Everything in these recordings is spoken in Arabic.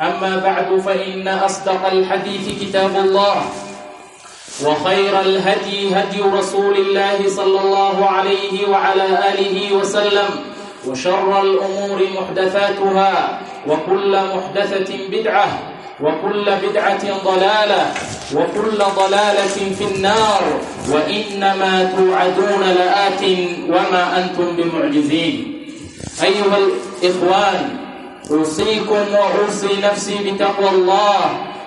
أما بعد فإن أصدق الحديث كتاب الله وخير الهدي هدي رسول الله صلى الله عليه وعلى آله وسلم وشر الأمور محدثاتها وكل محدثة بدعة وكل بدعة ضلالة وكل ضلالة في النار وإنما توعدون لآت وما أنتم بمعجزين. أيها الإخوان أوصيكم وأوصي نفسي بتقوى الله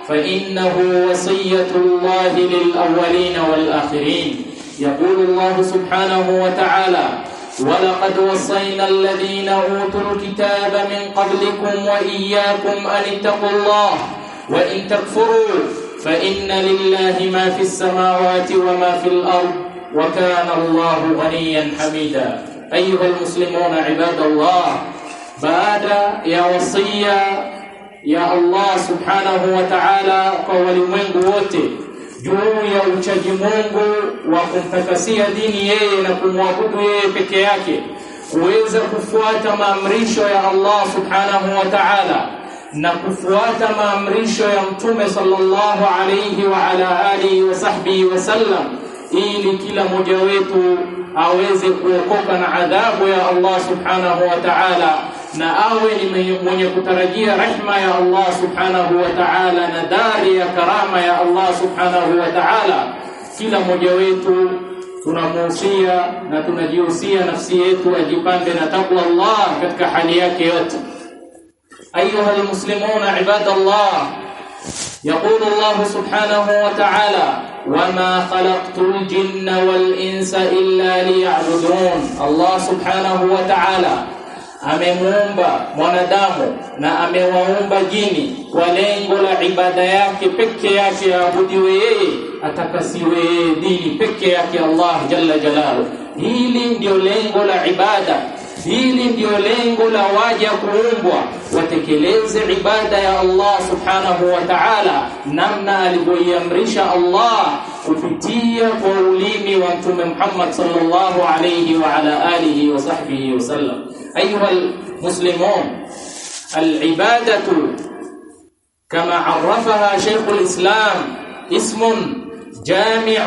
فإنه وصية الله للأولين والآخرين. يقول الله سبحانه وتعالى ولقد وصينا الذين أوتوا الكتاب من قبلكم وإياكم أن اتقوا الله وإن تكفروا فإن لله ما في السماوات وما في الأرض وكان الله غنيا حميدا. أيها المسلمون عباد الله baada ya wasia ya Allah subhanahu wa ta'ala kwa walimwengu wote juu ya uchaji Mungu wa kumtakasia dini yeye na kumwabudu yeye peke yake kuweza kufuata maamrisho ya Allah subhanahu wa ta'ala na kufuata maamrisho ya mtume sallallahu alayhi wa ala alihi wa sahbihi wasallam ili kila mmoja wetu aweze kuokoka na adhabu ya Allah subhanahu wa ta'ala na awe ni mwenye kutarajia rehma ya Allah subhanahu wa ta'ala na dari ya karama ya Allah subhanahu wa ta'ala. Kila mmoja wetu tunamuhusia na tunajihusia nafsi yetu ajipambe na takwa Allah katika hali yake yote. Ayuha almuslimuna ibadallah يقول الله سبحانه وتعالى وما خلقت الجن والإنس إلا ليعبدون الله سبحانه وتعالى amemuumba mwanadamu na amewaumba jini kwa lengo la ibada yake peke yake aabudiwe yeye atakasiwe yeye dini peke yake Allah jalla jalalu hili ndio lengo la ibada hili ndio lengo la waja kuumbwa watekeleze ibada ya Allah subhanahu wa ta'ala namna alivyoiamrisha Allah kupitia kwa ulimi wa mtume Muhammad sallallahu alayhi wa ala alihi wa sahbihi wasallam ayuha almuslimun alibadatu kama عرفها شيخ الإسلام اسم جامع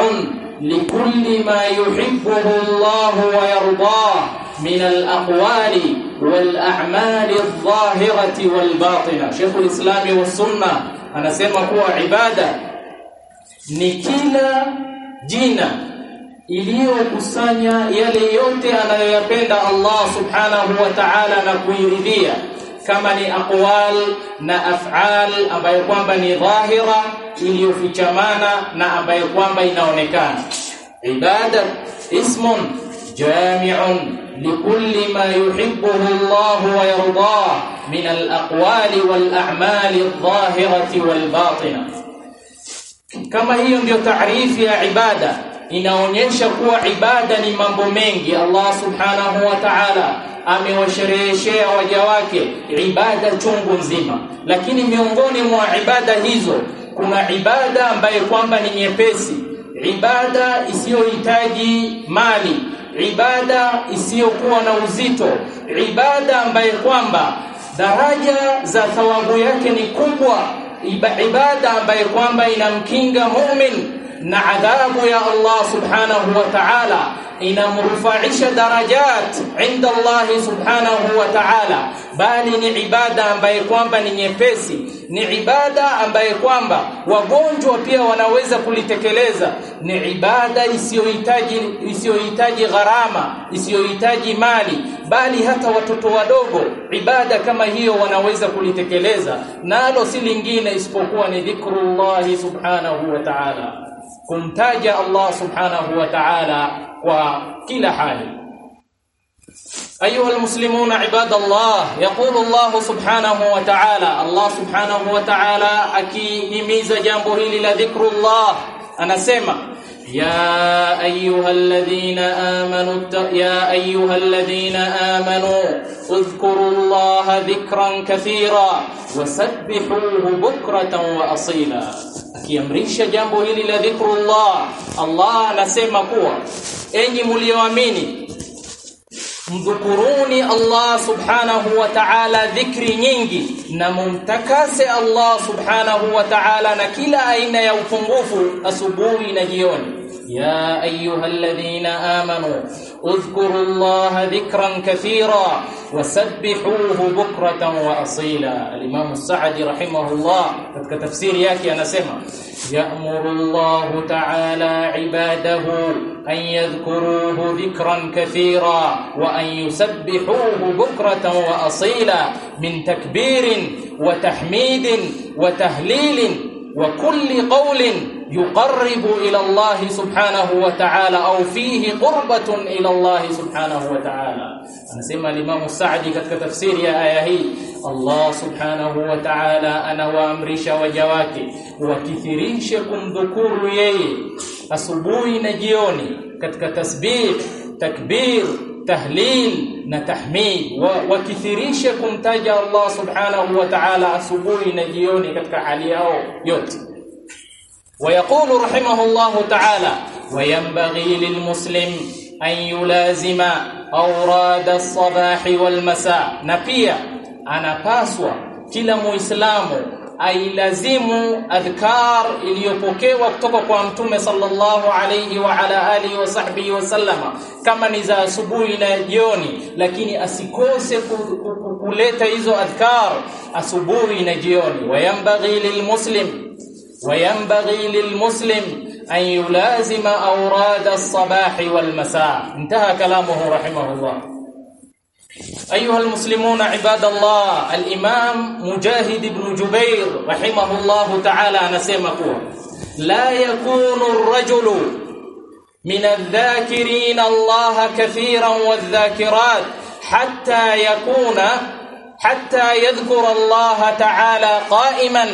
لكل ما يحبه الله ويرضاه من الأقوال والأعمال الظاهرة والباطنة شيخ الإسلام والسنة anasema kuwa ibada ni kila jina iliyokusanya yale yote anayoyapenda Allah subhanahu wa ta'ala na kuiridhia kama ni aqwal na af'al ambayo kwamba ni dhahira iliyofichamana na ambayo kwamba inaonekana ibada ismun jami'un لكل ما يحبه الله ويرضاه من الأقوال والأعمال الظاهرة والباطنة كما hiyo ndio taarifu ya ibada inaonyesha kuwa ibada ni mambo mengi Allah subhanahu wa ta'ala amewashereheshea waja wake ibada chungu nzima lakini miongoni mwa ibada hizo kuna ibada ambaye kwamba ni nyepesi ibada isiyohitaji mali ibada isiyokuwa na uzito ibada ambaye kwamba daraja za thawabu yake ni kubwa ibada ambaye kwamba inamkinga mu'min na adhabu ya Allah subhanahu wa ta'ala inamrufaisha darajat inda Allah subhanahu wa ta'ala bali ni ibada ambaye kwamba ni nyepesi ni ibada ambaye kwamba wagonjwa pia wanaweza kulitekeleza. Ni ibada isiyohitaji isiyohitaji gharama isiyohitaji mali bali hata watoto wadogo ibada kama hiyo wanaweza kulitekeleza. Nalo si lingine isipokuwa ni dhikrullah subhanahu wa ta'ala. Kumtaja Allah subhanahu wa ta'ala kwa kila hali أيها المسلمون عباد الله يقول الله سبحانه وتعالى الله سبحانه وتعالى akihimiza jambo hili la dhikrullah anasema يا أيها الذين آمنوا يا أيها الذين آمنوا اذكروا الله ذكرا كثيرا وسبحوه بكرة وأصيلا. akiamrisha jambo hili la dhikrullah Allah anasema kuwa enyi mlioamini mdhukuruni Allah subhanahu wa ta'ala dhikri nyingi na mumtakase Allah subhanahu wa ta'ala na kila aina ya upungufu asubuhi na jioni يا أيها الذين آمنوا اذكروا الله ذكرا كثيرا وسبحوه بكرة وأصيلا. الإمام السعدي رحمه الله كتفسير ياكي أنا سمع. يأمر الله تعالى عباده أن يذكروه ذكرا كثيرا وأن يسبحوه بكرة وأصيلا من تكبير وتحميد وتهليل وكل قول yuqarribu ila Allah subhanahu wa ta'ala au fihi qurbatun ila Allah subhanahu wa ta'ala anasema alimamu Saadi katika tafsiri ya aya hii Allah subhanahu wa ta'ala anawaamrisha waja wake wakithirishe kumdhukuru yeye asubuhi na jioni katika tasbih takbir tahlil na tahmid wakithirishe kumtaja Allah subhanahu wa ta'ala asubuhi na jioni katika hali yao yote ويقول رحمه الله تعالى وينبغي للمسلم أن يلازم أوراد الصباح والمساء نبيا أنا باسوا كلا مسلم ailazimu adhkar iliyopokewa kutoka kwa mtume sallallahu alayhi wa ala alihi wa sahbihi wasallama kama ni za asubuhi na jioni lakini asikose kuleta hizo adhkar asubuhi na jioni wayambaghi lilmuslim وينبغي للمسلم أن يلازم أوراد الصباح والمساء. انتهى كلامه رحمه الله. أيها المسلمون عباد الله الإمام مجاهد بن جبير رحمه الله تعالى نسمكوا لا يكون الرجل من الذاكرين الله كثيرا والذاكرات حتى يكون حتى يذكر الله تعالى قائما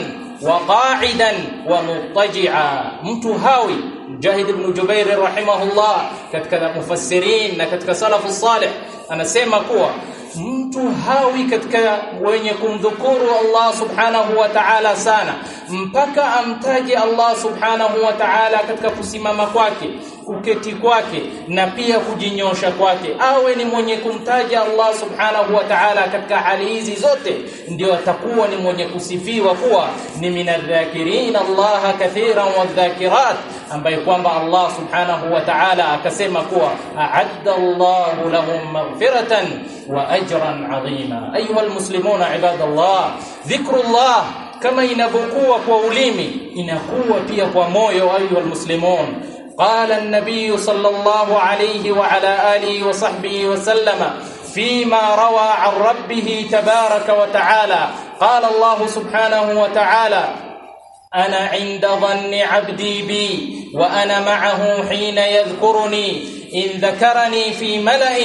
wa qa'idan wa muttaji'a. Mtu hawi Mujahid ibn Jubair rahimahullah katika mufassirin na katika salafu salih anasema kuwa mtu hawi katika wenye kumdhukuru Allah subhanahu wa ta'ala sana mpaka amtaje Allah subhanahu wa ta'ala katika kusimama kwake kuketi kwake na pia kujinyosha kwake. Awe ni mwenye kumtaja Allah subhanahu wa ta'ala katika hali hizi zote ndio atakuwa ni mwenye kusifiwa kuwa ni minadhakirin Allah kathiran wadhakirat ambaye kwamba Allah subhanahu wa ta'ala akasema kuwa a'adda Allah lahum maghfiratan wa ajran 'azima. Ayuha almuslimuna ibadallah dhikrullah kama inavyokuwa kwa ulimi inakuwa pia kwa moyo ayuha almuslimun قال النبي صلى الله عليه وعلى آله وصحبه وسلم فيما روى عن ربه تبارك وتعالى قال الله سبحانه وتعالى أنا عند ظن عبدي بي وأنا معه حين يذكرني. إن ذكرني في ملأ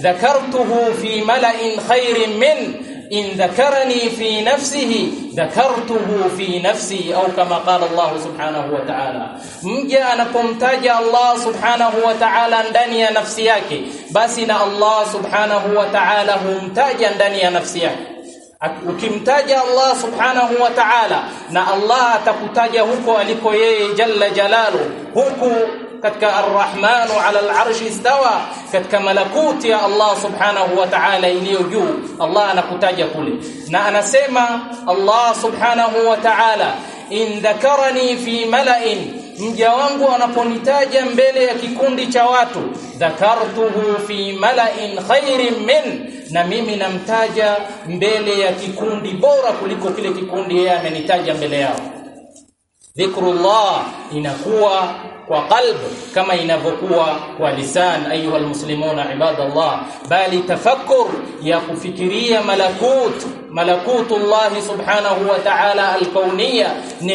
ذكرته في ملأ خير منه in dhakarani fi nafsihi dhakartuhu fi nafsi au kama qala Allah subhanahu wa ta'ala. Mja anapomtaja Allah subhanahu wa ta'ala ndani ya nafsi yake basi na Allah subhanahu wa ta'ala humtaja ndani ya nafsi yake. Ukimtaja Allah subhanahu wa ta'ala na Allah atakutaja huko aliko yeye jalla jalalu huku katika arrahmanu ala al'arshi istawa katika malakuti ya Allah subhanahu wa ta'ala iliyo juu. Allah anakutaja kule. Na anasema Allah subhanahu wa ta'ala in dhakarani fi mala'in mja wangu anaponitaja mbele ya kikundi cha watu dhakartuhu fi mala'in khairin min na mimi namtaja mbele ya kikundi bora kuliko kile kikundi yeye amenitaja mbele yao dhikrullah inakuwa kwa qalb kama inavyokuwa kwa lisan ayuha almuslimuna ibadallah. Bali tafakkur ya kufikiria malakut ملكوت الله سبحانه وتعالى الكونية ني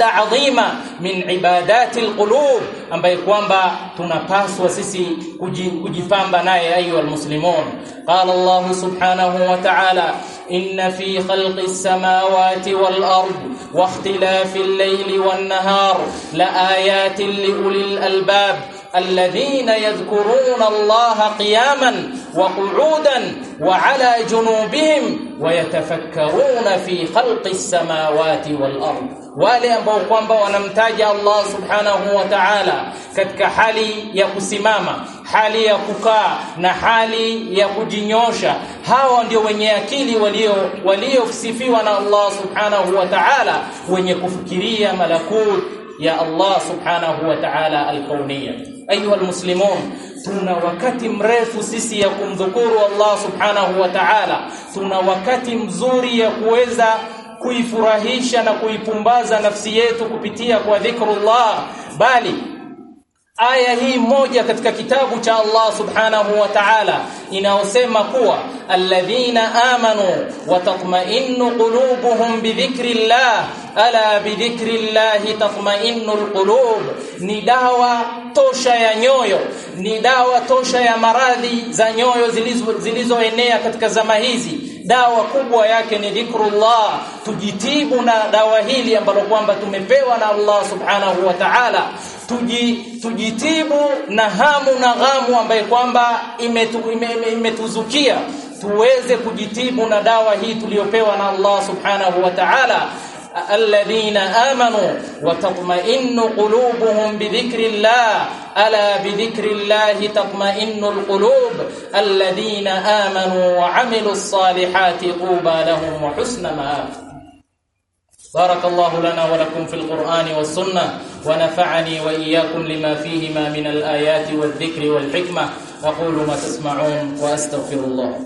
عظيمه من عبادات القلوب ام بايكوانبا تنقاسوا سيسي كجفامبا ناي ايها المسلمون قال الله سبحانه وتعالى ان في خلق السماوات والارض واختلاف الليل والنهار لايات لاولي الالباب الذين يذكرون الله قياما وقعودا وعلى جنوبهم ويتفكرون في خلق السماوات والأرض wale ambao kwamba wanamtaja Allah subhanahu wa ta'ala katika hali ya kusimama hali ya kukaa na hali ya kujinyosha hawa ndio wenye akili walio waliosifiwa na Allah subhanahu wa ta'ala wenye kufikiria malakut ya Allah subhanahu wa ta'ala al-kauniyya ayuha almuslimun tuna wakati mrefu sisi ya kumdhukuru Allah subhanahu wa ta'ala. Tuna wakati mzuri ya kuweza kuifurahisha na kuipumbaza nafsi yetu kupitia kwa dhikrullah. Bali aya hii moja katika kitabu cha Allah subhanahu wa ta'ala inaosema kuwa alladhina amanu wa tatma'innu qulubuhum bidhikrillah ala bidhikrillah tatma'innu alqulub ni dawa tosha ya nyoyo ni dawa tosha ya maradhi za nyoyo zilizoenea zilizo katika zama hizi dawa kubwa yake ni dhikrullah. Tujitibu na dawa hili ambalo kwamba tumepewa na Allah subhanahu wa ta'ala. Tuji, tujitibu na hamu na ghamu ambaye kwamba imetuzukia ime, ime tuweze kujitibu na dawa hii tuliyopewa na Allah subhanahu wa ta'ala الذين آمنوا وتطمئن قلوبهم بذكر الله. ألا بذكر الله تطمئن القلوب؟ الذين آمنوا وعملوا الصالحات طوبى لهم وحسن مآب. بارك الله لنا ولكم في القرآن والسنة ونفعني وإياكم لما فيهما من الآيات والذكر والحكمة. أقول ما تسمعون وأستغفر الله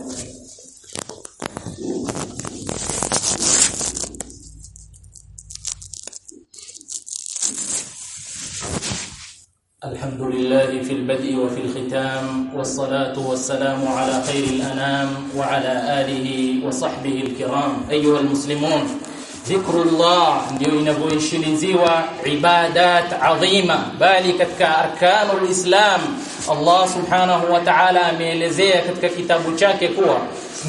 الحمد لله في البدء وفي الختام والصلاة والسلام على خير الأنام وعلى آله وصحبه الكرام. أيها المسلمون ذكر الله ديوين أبو الشنزيوة عبادات عظيمة بالك أركان الإسلام. الله سبحانه وتعالى ميلزيك كتاب شاككوة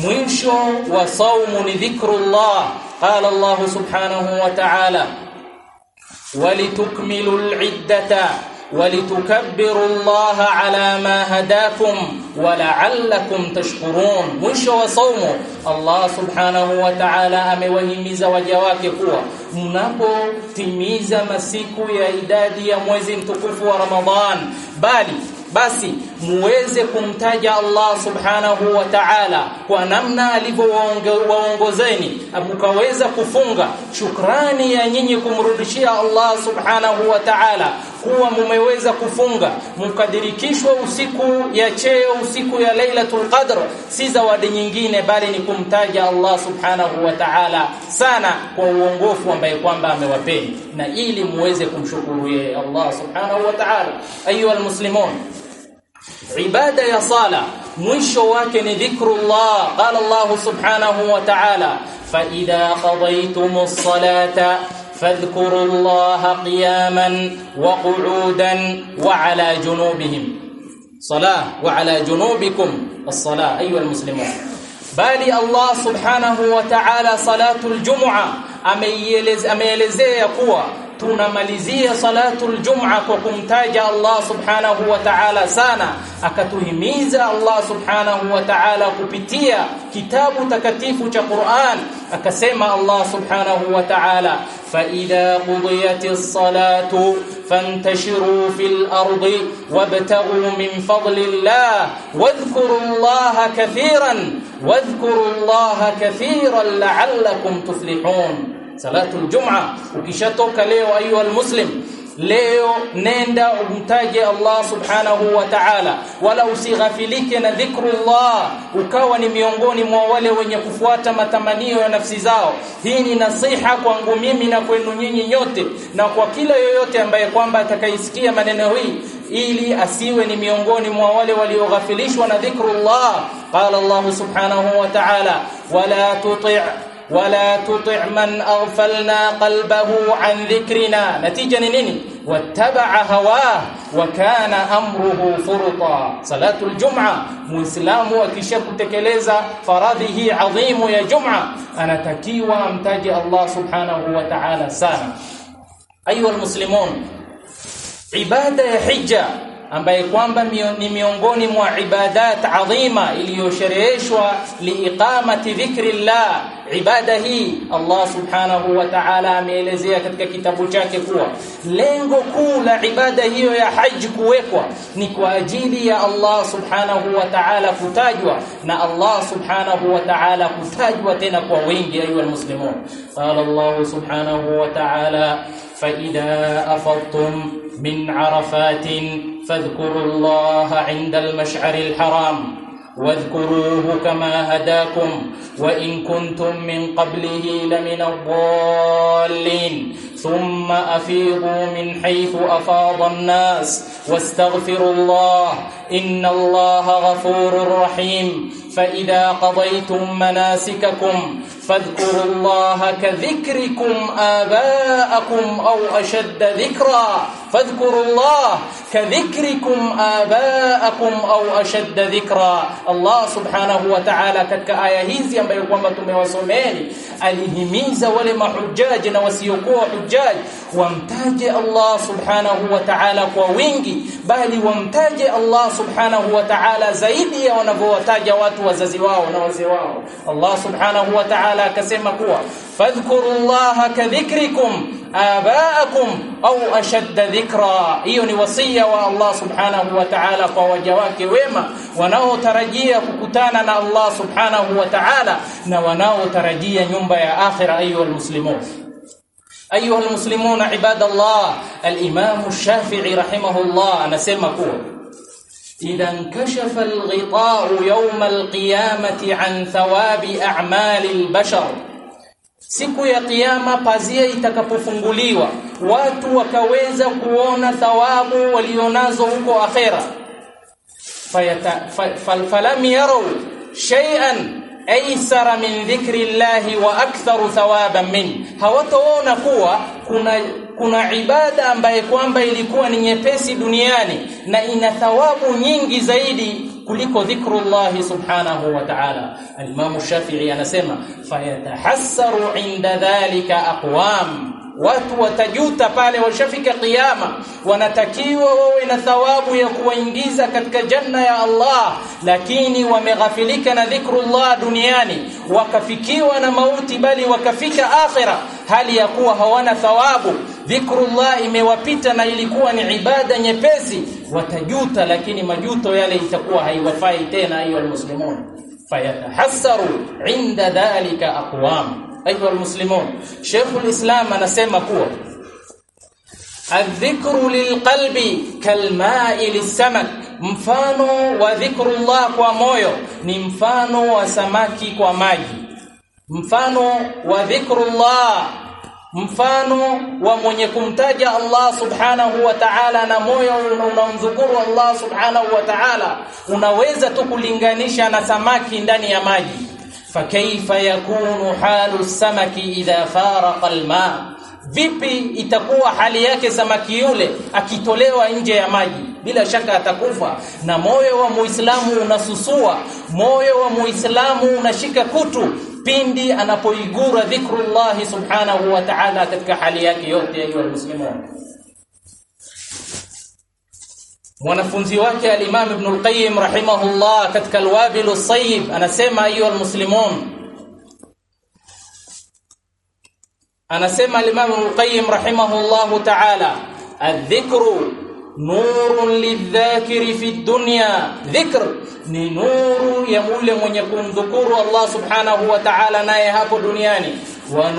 مينشو وصوم ذكر الله قال الله سبحانه وتعالى ولتكملوا العدة ولتكبروا الله على ما هداكم ولعلكم تشكرون. مشى وصوم الله سبحانه وتعالى امهيمز وجواك قوا منapo timiza masiku ya idadi ya mwezi mtukufu wa ramadhan basi muweze kumtaja Allah subhanahu wa ta'ala kwa namna alivyowaongozeni mkaweza kufunga. Shukrani ya nyinyi kumrudishia Allah subhanahu wa ta'ala kuwa mumeweza kufunga. Mkadirikishwa usiku ya cheo usiku ya Lailatul Qadr. Si zawadi nyingine bali ni kumtaja Allah subhanahu wa ta'ala sana kwa uongofu ambaye kwamba amewapeni na ili muweze kumshukuru yeye Allah subhanahu wa ta'ala. Ayuha almuslimun عبادة يا صالة منشوك ذكر الله قال الله سبحانه وتعالى فإذا قضيتم الصلاة فاذكروا الله قياما وقعودا وعلى جنوبهم. صلاة وعلى جنوبكم الصلاة أيها المسلمون. بالي الله سبحانه وتعالى صلاة الجمعة. أميلز أميلزي قوة. Tunamalizia salatul jum'a kwa kumtaja Allah subhanahu wa ta'ala sana akatuhimiza Allah subhanahu wa ta'ala kupitia kitabu takatifu cha Qur'an akasema Allah subhanahu wa ta'ala fa idha qudiyatis salatu fantashiru fil ardi wabtaghu min fadlillah wadhkuru Allah kathiran wadhkuru Allah kathiran la'allakum tuflihun salatul jum'a ukishatoka leo ayu almuslim leo nenda umtaje Allah subhanahu wa ta'ala. Wala usighafilike na dhikrullah ukawa ni miongoni mwa wale wenye kufuata matamanio ya nafsi zao. Hii ni nasiha kwangu mimi na kwenu nyinyi nyote na kwa kila yoyote ambaye kwamba atakaisikia maneno hii ili asiwe ni miongoni mwa wale walioghafilishwa na dhikrullah. Qala Allah subhanahu wa ta'ala wala tuti' ولا تطع من أغفلنا قلبه عن ذكرنا. نتيجة نيني واتبع هواه وكان أمره فرطا. صلاة الجمعة مسلم وكشك تكليزا فرضه عظيم يا جمعة. أنا تكيوى أمتاج الله سبحانه وتعالى سانا. أيها المسلمون عبادة حجة ambaye kwamba ni miongoni mwa ibadat adhima iliyoshereheshwa liiqamati dhikrillah ibada hii. Allah subhanahu wa ta'ala ameelezea katika kitabu chake kuwa lengo kuu la ibada hiyo ya haji kuwekwa ni kwa ajili ya Allah subhanahu wa ta'ala kutajwa na Allah subhanahu wa ta'ala kutajwa tena kwa wengi ayu almuslimun. Qala Allah subhanahu wa ta'ala fa idha afadtum min arafatin فاذكروا الله عند المشعر الحرام واذكروه كما هداكم وإن كنتم من قبله لمن الضالين ثم أفيضوا من حيث أفاض الناس واستغفروا الله إن الله غفور رحيم. فإذا قضيتم مناسككم فاذكروا الله كذكركم آباءكم أو أشد ذكرا. فاذكروا الله كذكركم آباءكم أو أشد ذكرا. الله سبحانه وتعالى katika aya hizi ambayo kwamba tumewasomeni alihimiza wale mahujaji na hujaji wamtaje Allah subhanahu wa ta'ala kwa wingi bali wamtaje Allah subhanahu wa ta'ala zaidi ya wanavyowataja watu wazazi wao na wazee wao Allah subhanahu wa ta'ala akasema kuwa fadhkurullaha kadhikrikum abaakum au ashadda dhikra hiyo ni wasia wa Allah subhanahu wa ta'ala kwa waja wake wema wanaotarajia kukutana na Allah subhanahu wa ta'ala na wanaotarajia nyumba ya akhira ayu almuslimun أيها المسلمون عباد الله الإمام الشافعي رحمه الله أنا سيما إذا انكشف الغطاء يوم القيامة عن ثواب أعمال البشر siku ya kiyama pazia itakapofunguliwa watu wakaweza kuona thawabu walionazo huko akhera falam yarau shay'an aysara min dhikri llahi wa aktharu thawaban min. Hawataona kuwa kuna kuna ibada ambaye kwamba ilikuwa ni nyepesi duniani na ina thawabu nyingi zaidi kuliko dhikrullahi subhanahu wa ta'ala. al-Imam Shafi'i anasema fayatahassaru inda dhalika aqwam watu watajuta pale washafika kiyama wanatakiwa wawe na thawabu ya kuwaingiza katika janna ya Allah lakini wameghafilika na dhikrullah duniani wakafikiwa na mauti bali wakafika akhira. Hali ya kuwa hawana thawabu dhikrullah imewapita na ilikuwa ni ibada nyepesi. Watajuta lakini majuto yale itakuwa haiwafai tena hiyo almuslimun fayatahassaru inda dhalika aqwam ayyuha almuslimun Sheikhul Islam anasema kuwa adh-dhikru lilqalbi kalma'i lisamak mfano wa dhikrullah kwa moyo ni mfano wa samaki kwa maji. mfano wa dhikrullah mfano wa mwenye kumtaja Allah subhanahu wa ta'ala na moyo unaomdhukuru Allah subhanahu wa ta'ala unaweza tu kulinganisha na samaki ndani ya maji fakaifa yakunu halu samaki idha faraqa alma vipi itakuwa hali yake samaki yule akitolewa nje ya maji? Bila shaka atakufa. Na moyo wa muislamu unasusua moyo wa muislamu unashika kutu. Pindi anapoigura dhikrullah subhanahu wa ta'ala katika hali yake yote ayu muslimun mwanafunzi wake al-Imam Ibn al-Qayyim rahimahullah katika al-Wabil as-Sayyib anasema ayu al-muslimun anasema al-Imam al-Qayyim rahimahullah ta'ala adh-dhikru nurun lidh-dhakiri fi ad-dunya dhikr ni nuru ya mule mwenye kumdhukuru Allah subhanahu wa ta'ala naye hapo duniani wa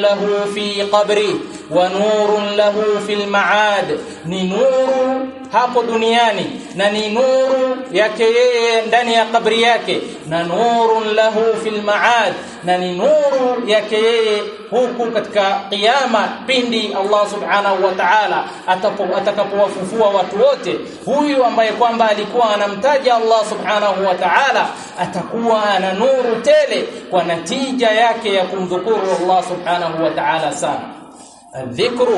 له في fi ونور له في المعاد. ni nuru hapo duniani na ni nuru yake yeye ndani ya kabri yake. na nurun lahu fil ma'ad na ni nuru yake yeye huku katika kiyama pindi Allah subhanahu wa ta'ala atakapowafufua watu wote. Huyu ambaye kwamba alikuwa anamtaja Allah subhanahu wa ta'ala atakuwa ana nuru tele kwa natija yake ya kumdhukuru يذكر الله سبحانه وتعالى سان الذكر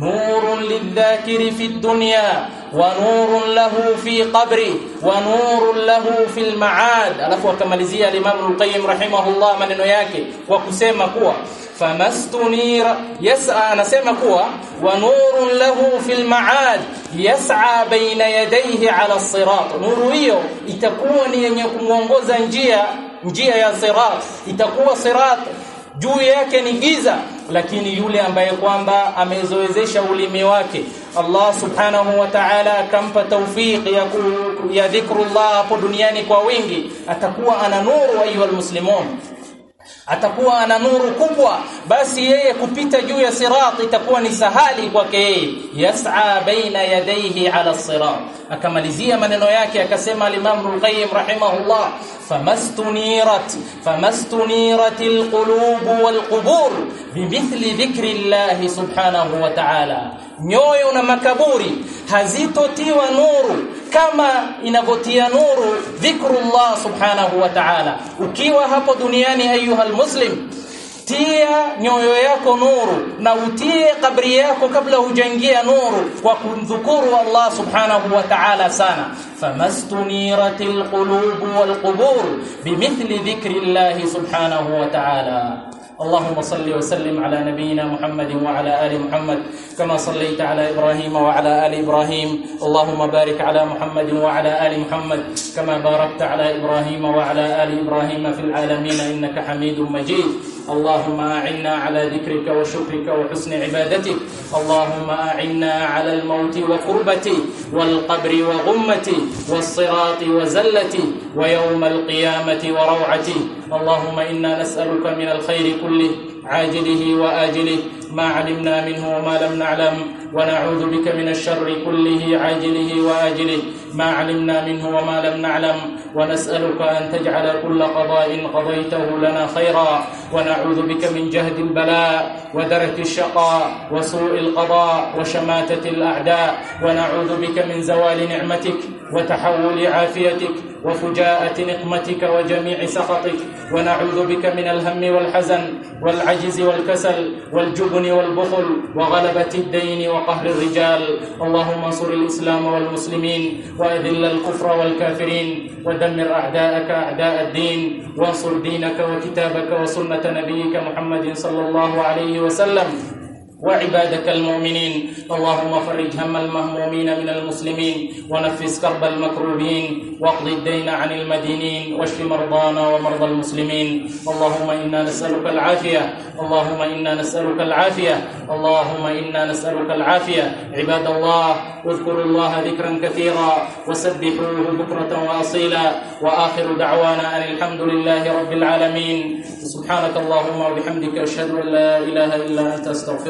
نور للذاكر في الدنيا ونور له في قبره ونور له في المعاد. الافوا كما لزي الإمام القيم رحمه الله من نياك وكسمه كوا. فمست نير يسعى نسمى كوا. ونور له في المعاد يسعى بين يديه على الصراط. نور هيو يتكون ينكمونغوزا نجيا نجيا يا صراط. يتكون صراط juu yake ni giza lakini yule ambaye kwamba amezoezesha ulimi wake Allah subhanahu wa ta'ala akampa tawfiki ya, ya dhikrullah hapo duniani kwa wingi atakuwa ana nuru ayuha muslimun atakuwa ana nuru kubwa basi yeye kupita juu ya sirat itakuwa ni sahali kwake yeye. Yas'a baina yadayhi ala sirat. Akamalizia maneno yake akasema al-Imam al-Qayyim rahimahullah famastunirat famastunirat al-qulub wal-qubur bimithli dhikri Allah subhanahu wa ta'ala. Nyoyo na makaburi hazitotiwa nuru kama inavyotia nuru dhikrullah subhanahu wa ta'ala ukiwa hapo duniani ayuhal muslim tia nyoyo yako nuru na utie kabri yako kabla hujaingia nuru kwa kumdhukuru Allah subhanahu wa ta'ala sana famastuniratil qulub wal qubur bimithli dhikri Allah subhanahu wa ta'ala اللهم صل وسلم على نبينا محمد وعلى آل محمد كما صليت على إبراهيم وعلى آل إبراهيم. اللهم بارك على محمد وعلى آل محمد كما باركت على إبراهيم وعلى آل إبراهيم في العالمين إنك حميد مجيد. اللهم أعنا على ذكرك وشكرك وحسن عبادتك. اللهم أعنا على الموت وقربتي والقبر وغمتي والصراط وزلتي ويوم القيامة وروعتي. اللهم إنا نسألك من الخير كله عاجله وآجله. ما علمنا منه وما لم نعلم ونعوذ بك من الشر كله عاجله وآجله. ما علمنا منه وما لم نعلم ونسألك أن تجعل كل قضاء قضيته لنا خيرا ونعوذ بك من جهد البلاء ودرك الشقاء وسوء القضاء وشماتة الأعداء ونعوذ بك من زوال نعمتك وتحول عافيتك وفجاءة نقمتك وجميع سخطك ونعوذ بك من الهم والحزن والعجز والكسل والجبن والبخل وغلبة الدين وقهر الرجال. اللهم انصر الإسلام والمسلمين وأذل الكفر والكافرين ودمر أعداءك أعداء الدين وانصر دينك وكتابك وسنة نبيك محمد صلى الله عليه وسلم. وعبادك المؤمنين. اللهم فرج هم المهمومين من المسلمين ونفس كرب المكروبين واقض الدين عن المدينين واشف مرضانا ومرضى المسلمين. اللهم إنا نسألك العافية. اللهم إنا نسألك العافية. اللهم إنا نسألك العافية. عباد الله اذكروا الله ذكرا كثيرا وسبحوه بكرة وأصيلا. وآخر دعوانا أن الحمد لله رب العالمين. سبحانك اللهم وبحمدك أشهد أن لا إله إلا أنت أستغفرك